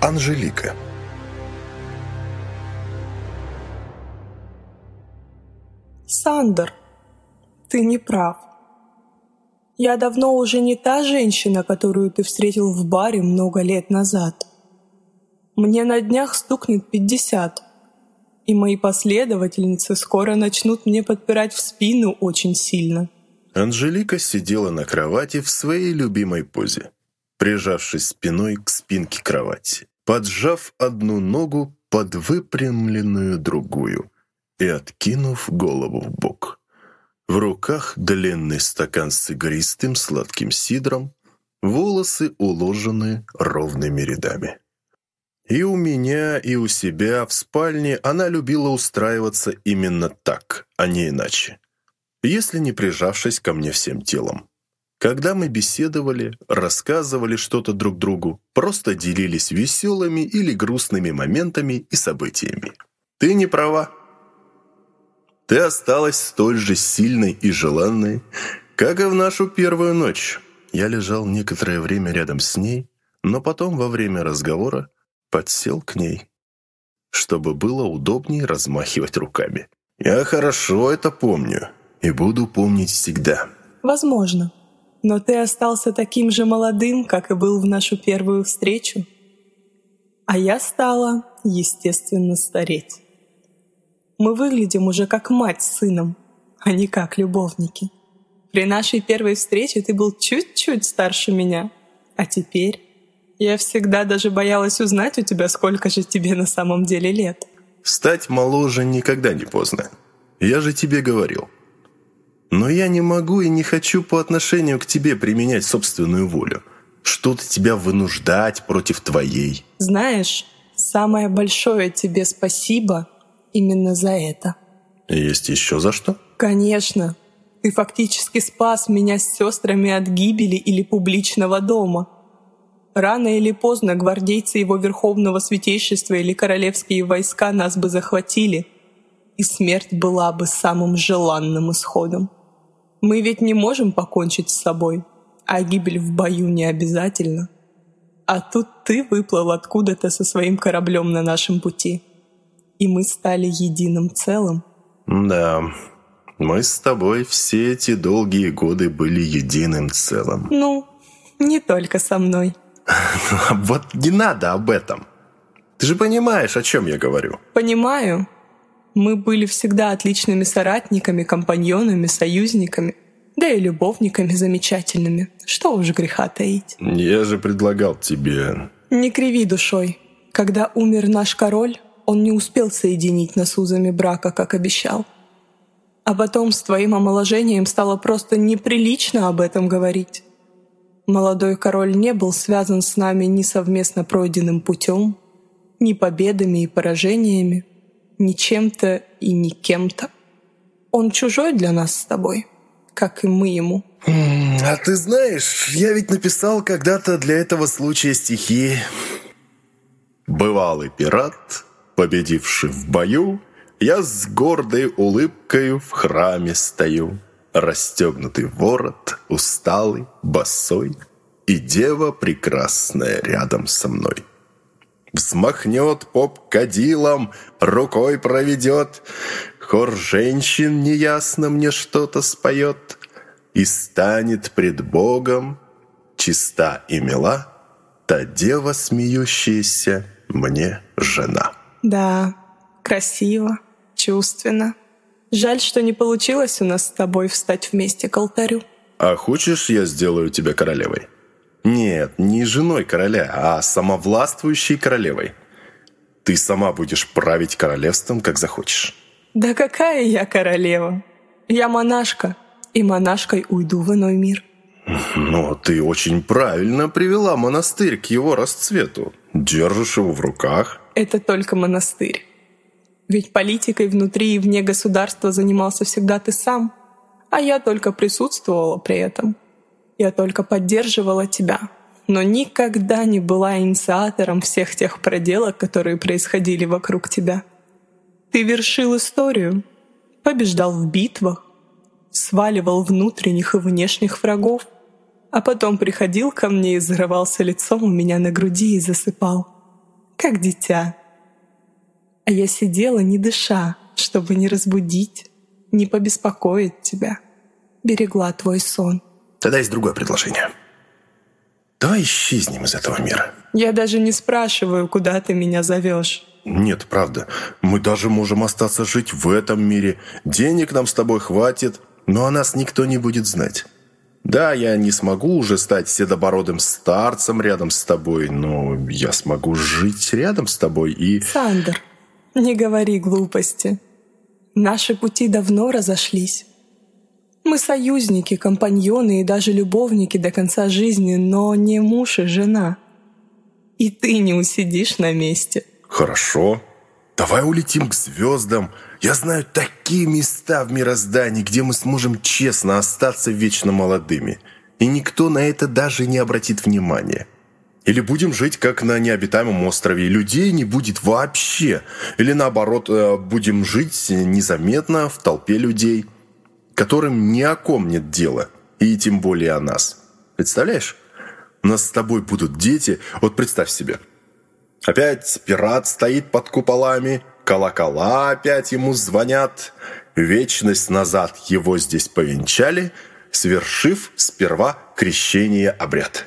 Анжелика. Сандер, ты не прав. Я давно уже не та женщина, которую ты встретил в баре много лет назад. Мне на днях стукнет пятьдесят, и мои последовательницы скоро начнут мне подпирать в спину очень сильно. Анжелика сидела на кровати в своей любимой позе, прижавшись спиной к спинке кровати, поджав одну ногу под выпрямленную другую и откинув голову в бок. В руках длинный стакан с игристым сладким сидром, волосы уложены ровными рядами. И у меня, и у себя в спальне она любила устраиваться именно так, а не иначе если не прижавшись ко мне всем телом. Когда мы беседовали, рассказывали что-то друг другу, просто делились веселыми или грустными моментами и событиями. Ты не права. Ты осталась столь же сильной и желанной, как и в нашу первую ночь. Я лежал некоторое время рядом с ней, но потом во время разговора подсел к ней, чтобы было удобнее размахивать руками. Я хорошо это помню и буду помнить всегда. Возможно. Но ты остался таким же молодым, как и был в нашу первую встречу. А я стала, естественно, стареть. Мы выглядим уже как мать с сыном, а не как любовники. При нашей первой встрече ты был чуть-чуть старше меня, а теперь я всегда даже боялась узнать у тебя, сколько же тебе на самом деле лет. Стать моложе никогда не поздно. Я же тебе говорил, но я не могу и не хочу по отношению к тебе применять собственную волю. Что-то тебя вынуждать против твоей. Знаешь, самое большое тебе спасибо именно за это. Есть еще за что? Конечно. Ты фактически спас меня с сестрами от гибели или публичного дома. Рано или поздно гвардейцы его верховного святейшества или королевские войска нас бы захватили, и смерть была бы самым желанным исходом. Мы ведь не можем покончить с собой, а гибель в бою не обязательно. А тут ты выплыл откуда-то со своим кораблем на нашем пути. И мы стали единым целым. Да, мы с тобой все эти долгие годы были единым целым. Ну, не только со мной. Вот не надо об этом. Ты же понимаешь, о чем я говорю. Понимаю. Мы были всегда отличными соратниками, компаньонами, союзниками, да и любовниками замечательными. Что уж греха таить. Я же предлагал тебе... Не криви душой. Когда умер наш король, он не успел соединить нас узами брака, как обещал. А потом с твоим омоложением стало просто неприлично об этом говорить. Молодой король не был связан с нами ни совместно пройденным путем, ни победами и поражениями, ни чем-то и ни кем-то. Он чужой для нас с тобой, как и мы ему. А ты знаешь, я ведь написал когда-то для этого случая стихи. Бывалый пират, победивший в бою, я с гордой улыбкой в храме стою. Расстегнутый ворот, усталый, босой, и дева прекрасная рядом со мной. Взмахнет поп кадилом, рукой проведет. Хор женщин неясно мне что-то споет. И станет пред Богом чиста и мила Та дева, смеющаяся мне жена. Да, красиво, чувственно. Жаль, что не получилось у нас с тобой встать вместе к алтарю. А хочешь, я сделаю тебя королевой? Нет, не женой короля, а самовластвующей королевой. Ты сама будешь править королевством, как захочешь. Да какая я королева? Я монашка, и монашкой уйду в иной мир. Но ты очень правильно привела монастырь к его расцвету. Держишь его в руках. Это только монастырь. Ведь политикой внутри и вне государства занимался всегда ты сам, а я только присутствовала при этом. Я только поддерживала тебя, но никогда не была инициатором всех тех проделок, которые происходили вокруг тебя. Ты вершил историю, побеждал в битвах, сваливал внутренних и внешних врагов, а потом приходил ко мне и зарывался лицом у меня на груди и засыпал. как дитя. А я сидела, не дыша, чтобы не разбудить, не побеспокоить тебя. Берегла твой сон. Тогда есть другое предложение. Давай исчезнем из этого мира. Я даже не спрашиваю, куда ты меня зовешь. Нет, правда. Мы даже можем остаться жить в этом мире. Денег нам с тобой хватит, но о нас никто не будет знать. Да, я не смогу уже стать седобородым старцем рядом с тобой, но я смогу жить рядом с тобой и... Сандер, не говори глупости. Наши пути давно разошлись. Мы союзники, компаньоны и даже любовники до конца жизни, но не муж и жена. И ты не усидишь на месте. Хорошо. Давай улетим к звездам. Я знаю такие места в мироздании, где мы сможем честно остаться вечно молодыми. И никто на это даже не обратит внимания. Или будем жить как на необитаемом острове, людей не будет вообще. Или наоборот, э, будем жить незаметно в толпе людей – которым ни о ком нет дела, и тем более о нас. Представляешь? У нас с тобой будут дети, вот представь себе. Опять пират стоит под куполами, колокола опять ему звонят. Вечность назад его здесь повенчали, свершив сперва крещение обряд.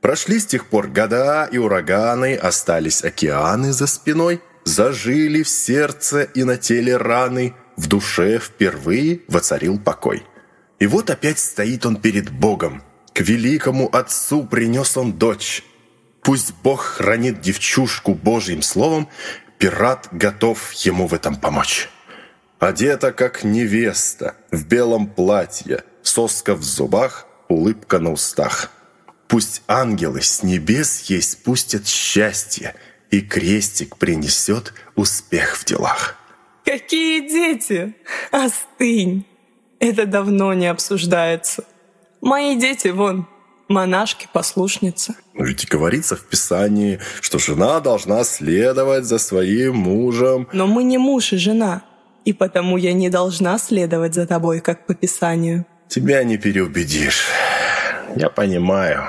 Прошли с тех пор года и ураганы, остались океаны за спиной, зажили в сердце и на теле раны – в душе впервые воцарил покой. И вот опять стоит он перед Богом. К великому Отцу принес он дочь. Пусть Бог хранит девчушку Божьим словом, пират готов ему в этом помочь. Одета, как невеста, в белом платье, соска в зубах, улыбка на устах. Пусть ангелы с небес ей спустят счастье, и крестик принесет успех в делах. Какие дети? Остынь. Это давно не обсуждается. Мои дети, вон, монашки, послушницы. Но ведь говорится в Писании, что жена должна следовать за своим мужем. Но мы не муж и жена, и потому я не должна следовать за тобой, как по Писанию. Тебя не переубедишь. Я понимаю.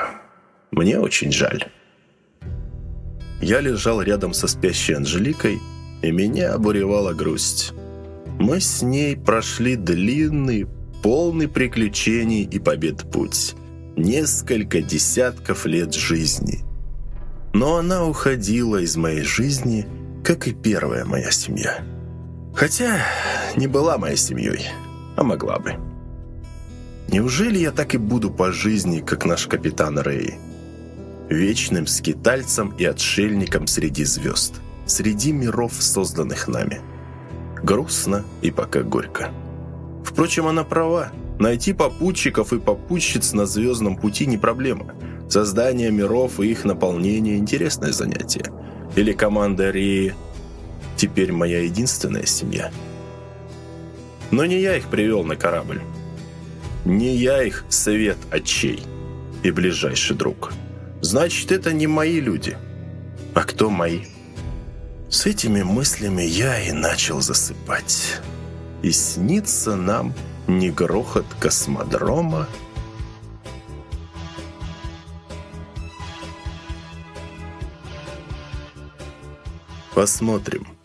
Мне очень жаль. Я лежал рядом со спящей Анжеликой и меня обуревала грусть. Мы с ней прошли длинный, полный приключений и побед путь. Несколько десятков лет жизни. Но она уходила из моей жизни, как и первая моя семья. Хотя не была моей семьей, а могла бы. Неужели я так и буду по жизни, как наш капитан Рэй? Вечным скитальцем и отшельником среди звезд среди миров, созданных нами. Грустно и пока горько. Впрочем, она права. Найти попутчиков и попутчиц на звездном пути не проблема. Создание миров и их наполнение – интересное занятие. Или команда Рии – теперь моя единственная семья. Но не я их привел на корабль. Не я их совет отчей и ближайший друг. Значит, это не мои люди. А кто мои? С этими мыслями я и начал засыпать. И снится нам не грохот космодрома, Посмотрим,